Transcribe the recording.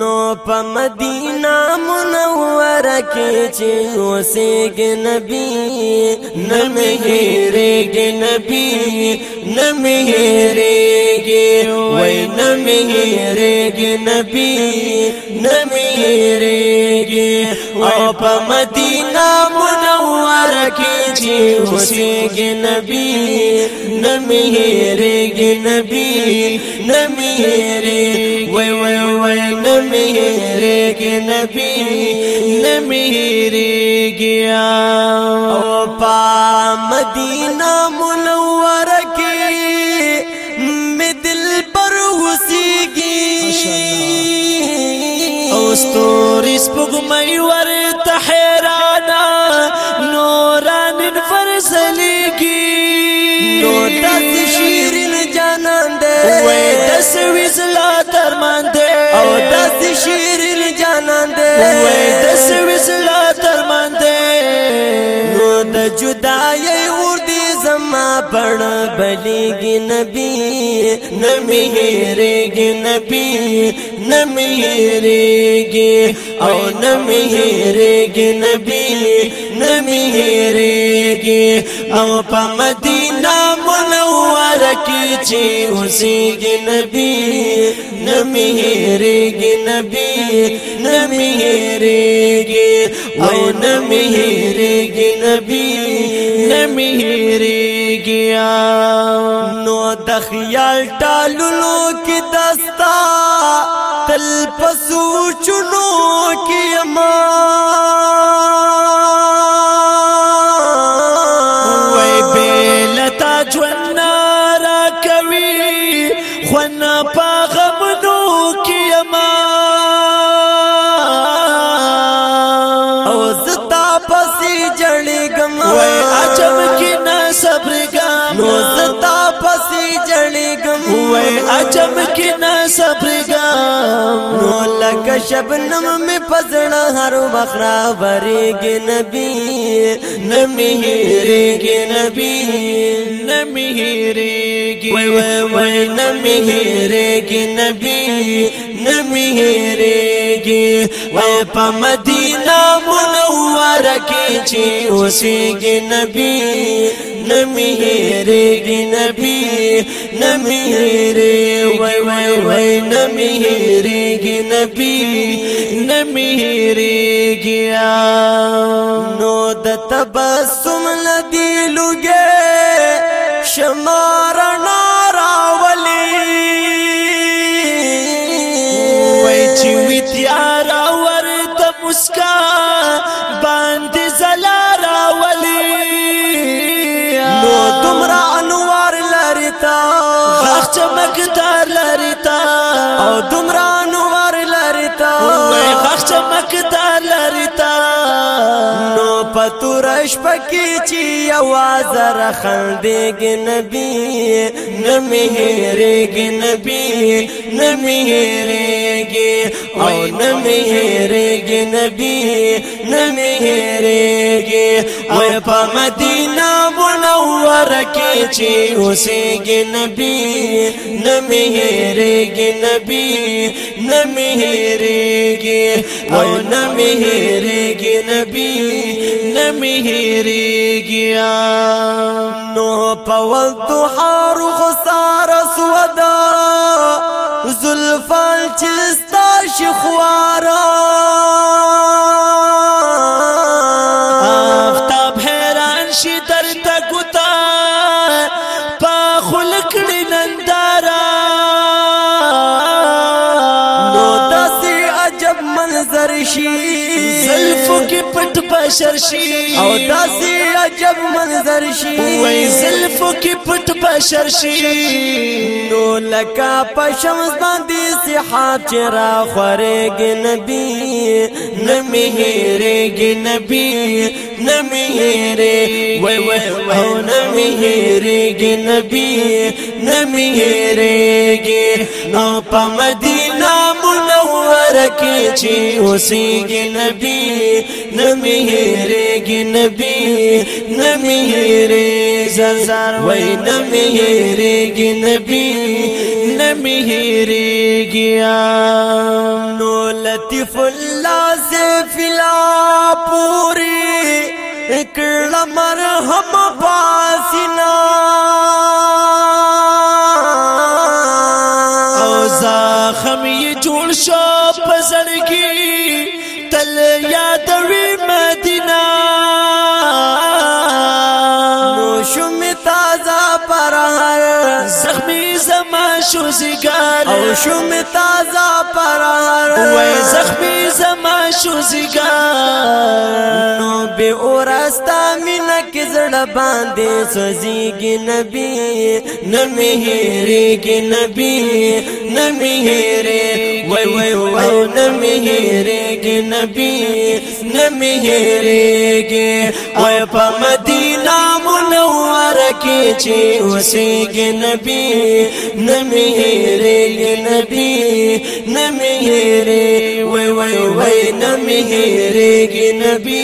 نو په مدینه منوره کې چې اوسېګ نبی نه مهرېګ نبی نه مهرېګ وای نه مهرېګ نبی نه مهرېګ او په مدینه چې اوسېږ نبی نمهرېږ نبی نمهرې وای وای وای نمهرېږ نبی منوره کې مدل پر اوسېږي او ستوري وی زلا ترمان دے او داس شیرین جانان دے وای داس وی زلا ترمان دے نو د جدای ور دی زما پړ بلیګ نبی نمیریګ نبی نمیریګ او نمیریګ نبی نمیریګ او په مدینه منور کې چې اوسېږي نبی نه مهرېږي نبی نه مهرېږي او نه مهرېږي نبی نه مهرېږي نو د خیال ټالو کې دستا تل پسو چونو کې امان پنا پاغم نو کیما او زتا پسی جړی گم وای اچم کی نه صبر گم نو زتا پسی جړی گم وای اچم کی نه صبر گم نو لک شبنم می پزړه هر وخرا وریګ نبی نمی هیریږي نبی نمی هیریږي وای وای نمی هیریږي نبی نمی هیریږي وای په مدینه منوره کې چې اوسېږي نبی نمیریږي نبی نمیری وای وای وای نمیریږي نبی نمیریږي نو د تبسم لدی لګې شمارنا چمکدار لریتا او دومره نور لریتا وای غخ چمکدار لریتا نو پتورش پکې چې आवाज رخندېګ نبی نمهرېګ نبی نمهرېګ او نمیریگی نبی نمیریگی وی پا مدینہ منور کی چی حسیگی نبی نمیریگی نبی نمیریگی وی نمیریگی نبی نمیریگی نو پا والدو حارو خسا 花。منظر شي زلفو کې پټ بشر شي او داسې عجب منظر شي وای زلفو کې پټ بشر شي نو لکا په شمس باندې سحاب چې را خورېږي نبی نه مهرېږي نبی نه مهرې وای وای او نه مهرېږي نبی نه مهرېږي نو په مدینه چی رکھ گنبی جی، نمی ہیرے گنبی نمی ہیرے سزار وی نمی ہیرے نبی نمی ہیرے گیا نو لطف اللہ سے فلا پوری اکڑا مرحم پاسنا ټول شو پزړګي تل یادوي مدینه نو شوم زما شو زیګار او شو می تازه پرار وای زخمی زما شو زیګار نو به اورستا مینا کې زړه باندې سوزيږي نبی نمه هېرېږي نبی نمه هېرې وای وای وای نمه هېرېږي نبی نمه هېرېږي وای په مدینه منور کی چې وسیګ نبی نمهره نبی نمهره وای وای وای نمهره نبی